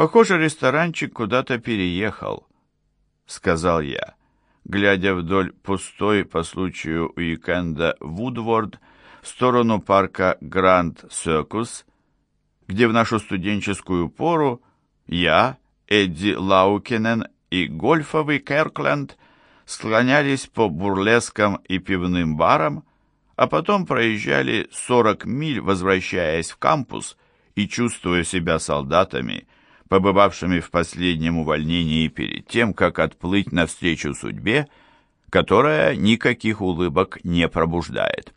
Похоже, ресторанчик куда-то переехал, сказал я, глядя вдоль пустой по случаю уикенда Вудворд в сторону парка Гранд Сёкус, где в нашу студенческую пору я, Эдди Лаукинен и гольфовый Керкленд склонялись по бурлескам и пивным барам, а потом проезжали 40 миль, возвращаясь в кампус и чувствуя себя солдатами, побывавшими в последнем увольнении перед тем, как отплыть навстречу судьбе, которая никаких улыбок не пробуждает.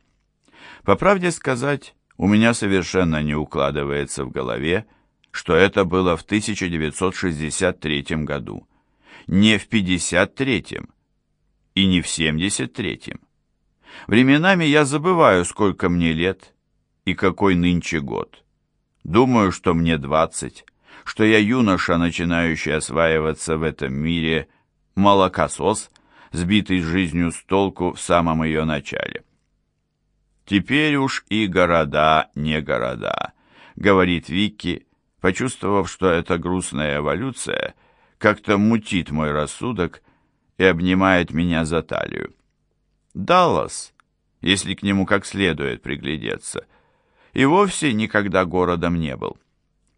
По правде сказать, у меня совершенно не укладывается в голове, что это было в 1963 году, не в 53 и не в 73 Временами я забываю, сколько мне лет и какой нынче год. Думаю, что мне 20, что я юноша, начинающий осваиваться в этом мире, молокосос, сбитый жизнью с толку в самом ее начале. «Теперь уж и города не города», — говорит Вики, почувствовав, что эта грустная эволюция как-то мутит мой рассудок и обнимает меня за талию. Даллас, если к нему как следует приглядеться, и вовсе никогда городом не был.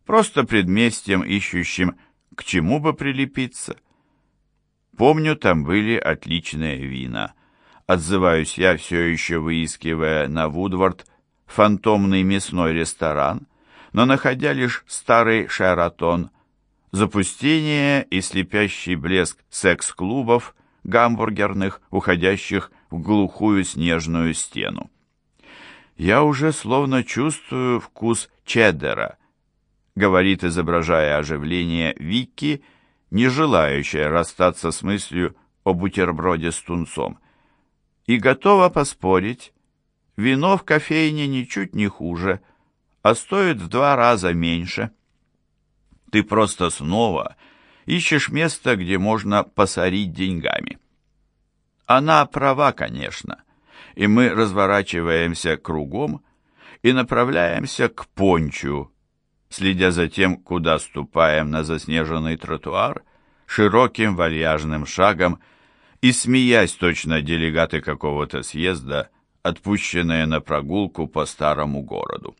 Просто предместьем, ищущим, к чему бы прилепиться. Помню, там были отличные вина. Отзываюсь я, все еще выискивая на Вудвард фантомный мясной ресторан, но находя лишь старый Шератон, запустение и слепящий блеск секс-клубов, гамбургерных, уходящих в глухую снежную стену. «Я уже словно чувствую вкус чеддера», — говорит, изображая оживление Вики, не желающая расстаться с мыслью о бутерброде с тунцом. И готова поспорить, вино в кофейне ничуть не хуже, а стоит в два раза меньше. Ты просто снова ищешь место, где можно посорить деньгами. Она права, конечно, и мы разворачиваемся кругом и направляемся к пончу, следя за тем, куда ступаем на заснеженный тротуар, широким вальяжным шагом и смеясь точно делегаты какого-то съезда, отпущенные на прогулку по старому городу.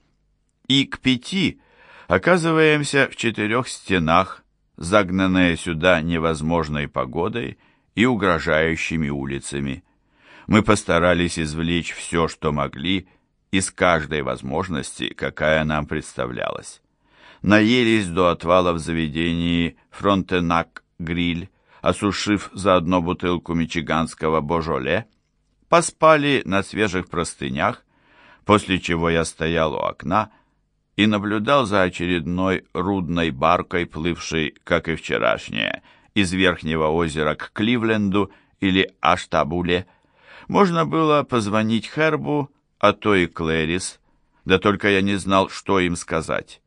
И к пяти оказываемся в четырех стенах, загнанные сюда невозможной погодой и угрожающими улицами. Мы постарались извлечь все, что могли, из каждой возможности, какая нам представлялась. Наелись до отвала в заведении «Фронтенак-гриль», осушив заодно бутылку мичиганского «Божоле», поспали на свежих простынях, после чего я стоял у окна и наблюдал за очередной рудной баркой, плывшей, как и вчерашняя, из Верхнего озера к Кливленду или Аштабуле. Можно было позвонить Хербу, а то и Клэрис, да только я не знал, что им сказать.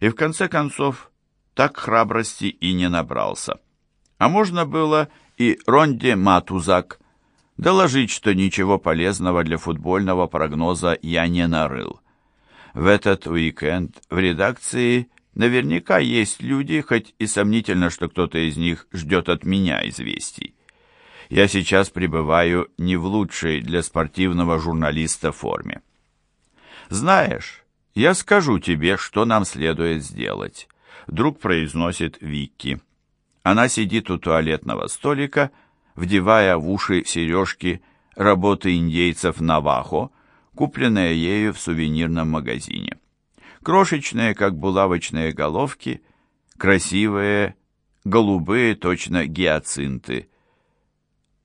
И в конце концов, так храбрости и не набрался. А можно было и Ронде Матузак доложить, что ничего полезного для футбольного прогноза я не нарыл. В этот уикенд в редакции наверняка есть люди, хоть и сомнительно, что кто-то из них ждет от меня известий. Я сейчас пребываю не в лучшей для спортивного журналиста форме. Знаешь, я скажу тебе, что нам следует сделать. Вдруг произносит Викки. Она сидит у туалетного столика, вдевая в уши сережки работы индейцев Навахо, купленная ею в сувенирном магазине. Крошечные, как булавочные головки, красивые, голубые, точно гиацинты.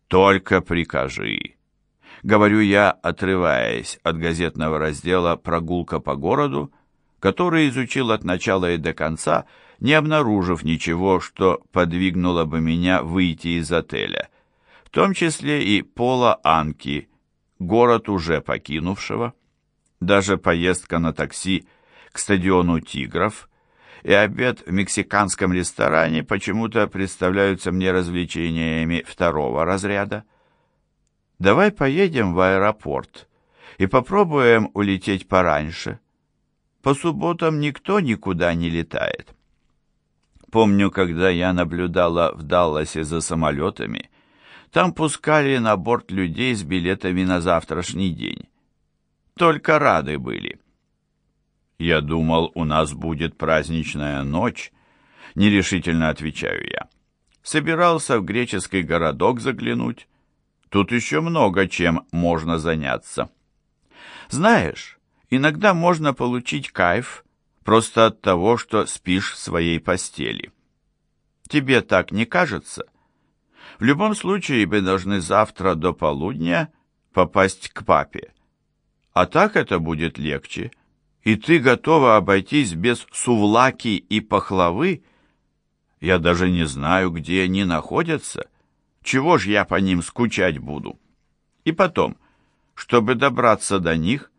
«Только прикажи», — говорю я, отрываясь от газетного раздела «Прогулка по городу», который изучил от начала и до конца, не обнаружив ничего, что подвигнуло бы меня выйти из отеля, в том числе и Пола Анки, город уже покинувшего, даже поездка на такси к стадиону «Тигров» и обед в мексиканском ресторане почему-то представляются мне развлечениями второго разряда. Давай поедем в аэропорт и попробуем улететь пораньше. По субботам никто никуда не летает. Помню, когда я наблюдала в Далласе за самолетами, там пускали на борт людей с билетами на завтрашний день. Только рады были. Я думал, у нас будет праздничная ночь, нерешительно отвечаю я. Собирался в греческий городок заглянуть. Тут еще много чем можно заняться. Знаешь, иногда можно получить кайф просто от того, что спишь в своей постели. Тебе так не кажется? В любом случае мы должны завтра до полудня попасть к папе. А так это будет легче. И ты готова обойтись без сувлаки и пахлавы? Я даже не знаю, где они находятся. Чего ж я по ним скучать буду? И потом, чтобы добраться до них,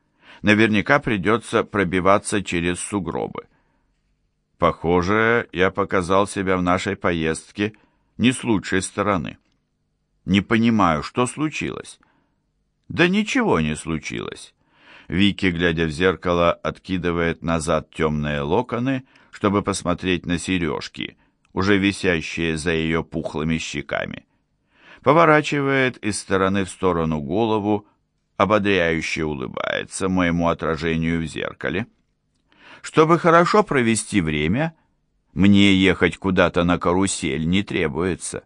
наверняка придется пробиваться через сугробы. Похоже, я показал себя в нашей поездке не с лучшей стороны. Не понимаю, что случилось. Да ничего не случилось. Вики, глядя в зеркало, откидывает назад темные локоны, чтобы посмотреть на сережки, уже висящие за ее пухлыми щеками. Поворачивает из стороны в сторону голову, ободряюще улыбается моему отражению в зеркале. Чтобы хорошо провести время, мне ехать куда-то на карусель не требуется.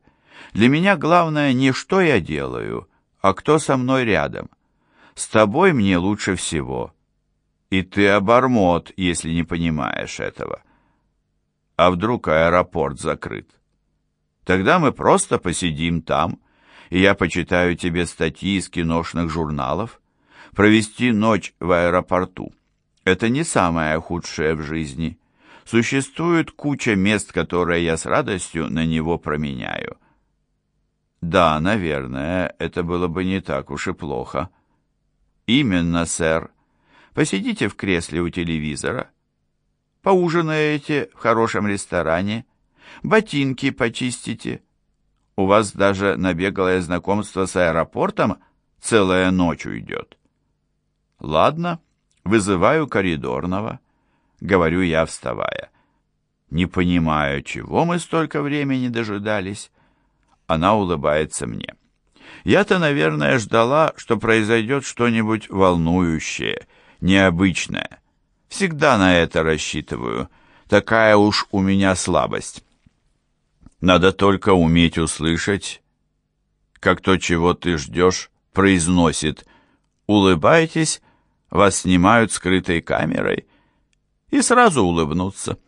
Для меня главное не что я делаю, а кто со мной рядом. С тобой мне лучше всего. И ты обормот, если не понимаешь этого. А вдруг аэропорт закрыт? Тогда мы просто посидим там, и я почитаю тебе статьи из киношных журналов. Провести ночь в аэропорту — это не самое худшее в жизни. Существует куча мест, которые я с радостью на него променяю. Да, наверное, это было бы не так уж и плохо. Именно, сэр. Посидите в кресле у телевизора, поужинаете в хорошем ресторане, ботинки почистите, у вас даже на беглое знакомство с аэропортом целая ночь уйдет. Ладно, вызываю коридорного, говорю я, вставая. Не понимаю, чего мы столько времени дожидались. Она улыбается мне. Я-то, наверное, ждала, что произойдет что-нибудь волнующее, необычное. Всегда на это рассчитываю. Такая уж у меня слабость. Надо только уметь услышать, как то, чего ты ждешь, произносит «Улыбайтесь, вас снимают скрытой камерой» и сразу улыбнуться.